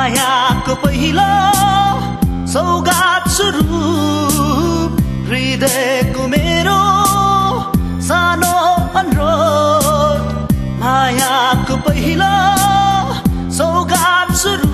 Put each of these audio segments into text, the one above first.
मायाको पहिलो सौगात स्वरूप हृदयको मेरो सानो अनुरोध मायाको पहिलो सौगात स्वरूप।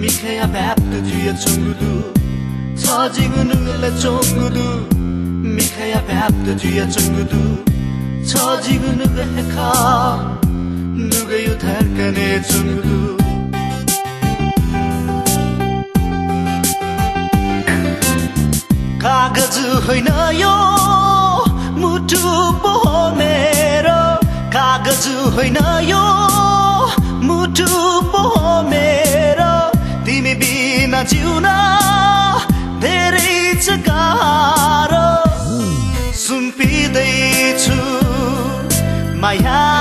미카야 밥도 주야 쫑구두 처지구는 쫑구두 미카야 밥도 주야 쫑구두 처지구는 해카 누가 요탈까 내 쫑구두 कागज होइन यो मुटु पो हो मेरो कागज होइन यो मुटु पो जिउन धेरै गाह्रो सुम्पिँदैछु माया